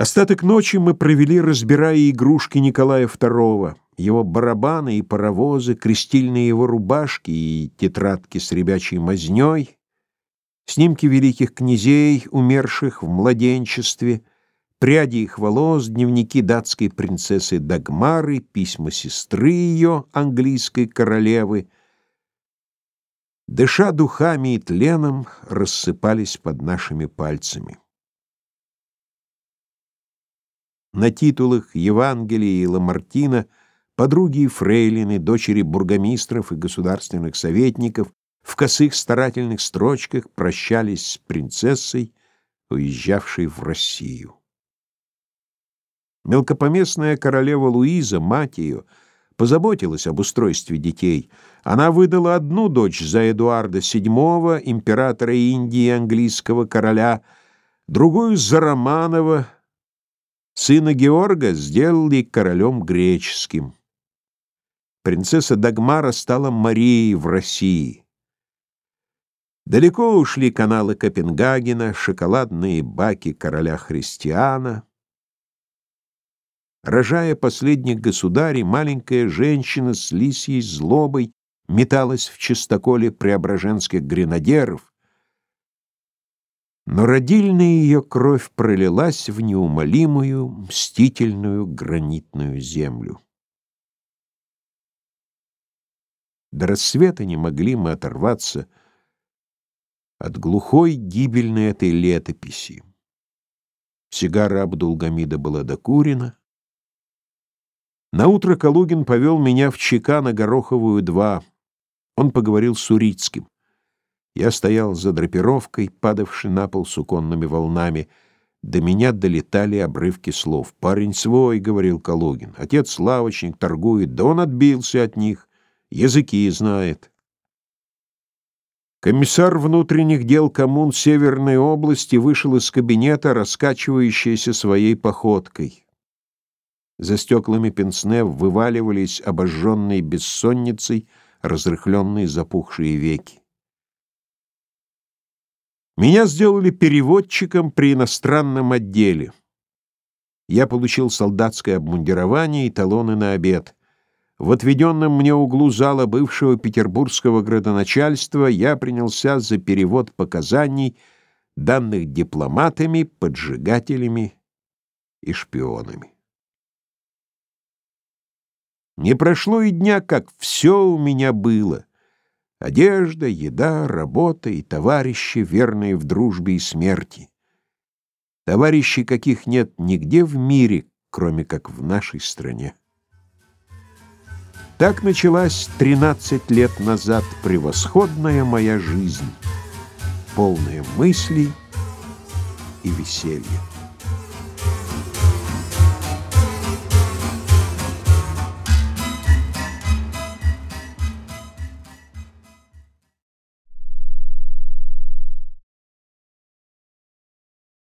Остаток ночи мы провели, разбирая игрушки Николая II, его барабаны и паровозы, крестильные его рубашки и тетрадки с ребячей мазнёй, снимки великих князей, умерших в младенчестве, пряди их волос, дневники датской принцессы Дагмары, письма сестры ее, английской королевы, дыша духами и тленом, рассыпались под нашими пальцами. На титулах Евангелия и Ламартина подруги и фрейлины, дочери бургомистров и государственных советников в косых старательных строчках прощались с принцессой, уезжавшей в Россию. Мелкопоместная королева Луиза, мать ее, позаботилась об устройстве детей. Она выдала одну дочь за Эдуарда VII, императора Индии английского короля, другую за Романова, Сына Георга сделали королем греческим. Принцесса Дагмара стала Марией в России. Далеко ушли каналы Копенгагена, шоколадные баки короля Христиана. Рожая последних государей, маленькая женщина с лисьей злобой металась в чистоколе преображенских гренадеров, но родильная ее кровь пролилась в неумолимую, мстительную гранитную землю. До рассвета не могли мы оторваться от глухой гибельной этой летописи. Сигара Абдулгамида была докурена. Наутро Калугин повел меня в ЧК на Гороховую 2. Он поговорил с Урицким. Я стоял за драпировкой, падавшей на пол суконными волнами. До меня долетали обрывки слов. «Парень свой», — говорил Калугин. «Отец лавочник, торгует, да он отбился от них. Языки знает». Комиссар внутренних дел коммун Северной области вышел из кабинета, раскачивающийся своей походкой. За стеклами пенсне вываливались обожженные бессонницей разрыхленные запухшие веки. Меня сделали переводчиком при иностранном отделе. Я получил солдатское обмундирование и талоны на обед. В отведенном мне углу зала бывшего петербургского градоначальства я принялся за перевод показаний, данных дипломатами, поджигателями и шпионами. Не прошло и дня, как все у меня было. Одежда, еда, работа и товарищи, верные в дружбе и смерти. Товарищи, каких нет нигде в мире, кроме как в нашей стране. Так началась 13 лет назад превосходная моя жизнь, полная мыслей и веселья.